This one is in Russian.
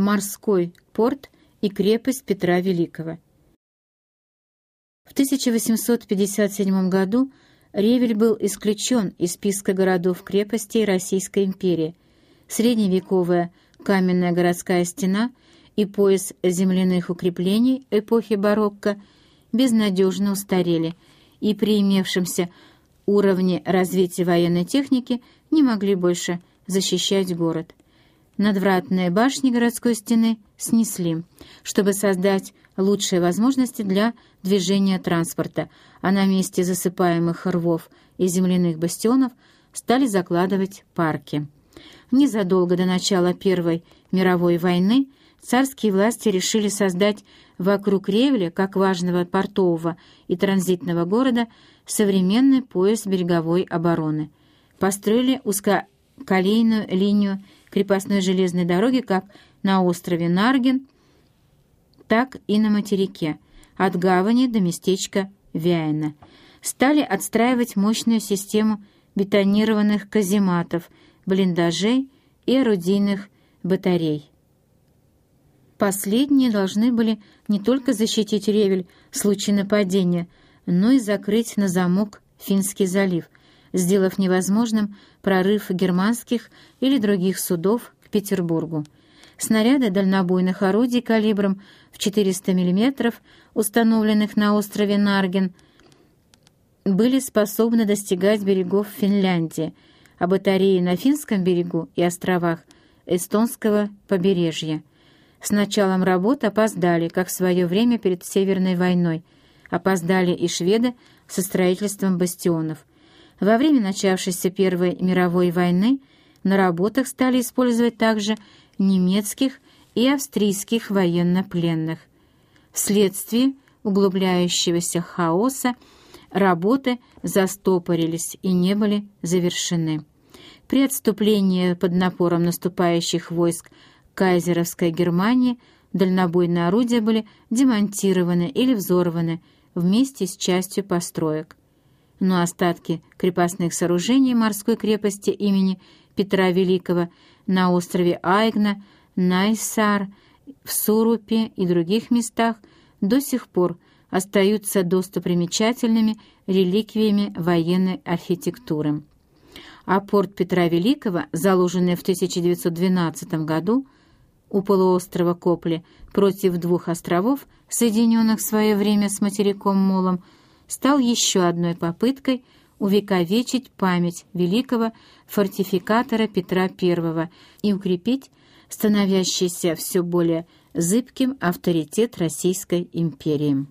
морской порт и крепость Петра Великого. В 1857 году Ревель был исключен из списка городов-крепостей Российской империи. Средневековая каменная городская стена и пояс земляных укреплений эпохи барокко безнадежно устарели и при имевшемся уровне развития военной техники не могли больше защищать город. Надвратные башни городской стены снесли, чтобы создать лучшие возможности для движения транспорта, а на месте засыпаемых рвов и земляных бастионов стали закладывать парки. Незадолго до начала Первой мировой войны царские власти решили создать вокруг Ревеля, как важного портового и транзитного города, современный пояс береговой обороны. Построили узкоколейную линию крепостной железной дороги как на острове Нарген, так и на материке, от гавани до местечка Вяйна. Стали отстраивать мощную систему бетонированных казематов, блиндажей и орудийных батарей. Последние должны были не только защитить Ревель в случае нападения, но и закрыть на замок Финский залив, сделав невозможным прорыв германских или других судов к Петербургу. Снаряды дальнобойных орудий калибром в 400 мм, установленных на острове Нарген, были способны достигать берегов Финляндии, а батареи на финском берегу и островах эстонского побережья. С началом работ опоздали, как в свое время перед Северной войной. Опоздали и шведы со строительством бастионов. Во время начавшейся Первой мировой войны на работах стали использовать также немецких и австрийских военнопленных. Вследствие углубляющегося хаоса работы застопорились и не были завершены. При отступлении под напором наступающих войск кайзеровской Германии дальнобойные орудия были демонтированы или взорваны вместе с частью построек. Но остатки крепостных сооружений морской крепости имени Петра Великого на острове Айгна, Найсар, в Сурупе и других местах до сих пор остаются достопримечательными реликвиями военной архитектуры. А порт Петра Великого, заложенный в 1912 году, у полуострова Копли против двух островов, соединенных в свое время с материком Молом, стал еще одной попыткой увековечить память великого фортификатора Петра I и укрепить становящийся все более зыбким авторитет Российской империи.